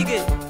fatigué.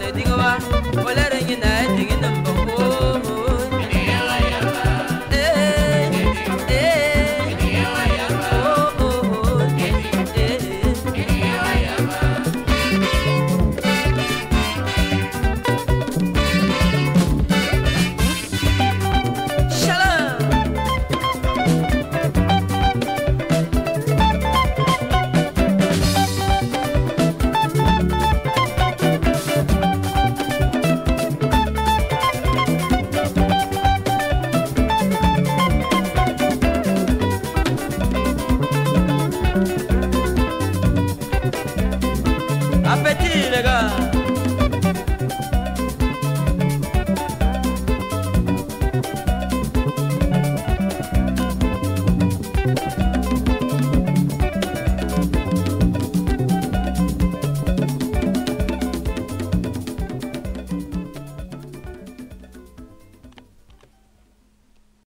ya ni sangwane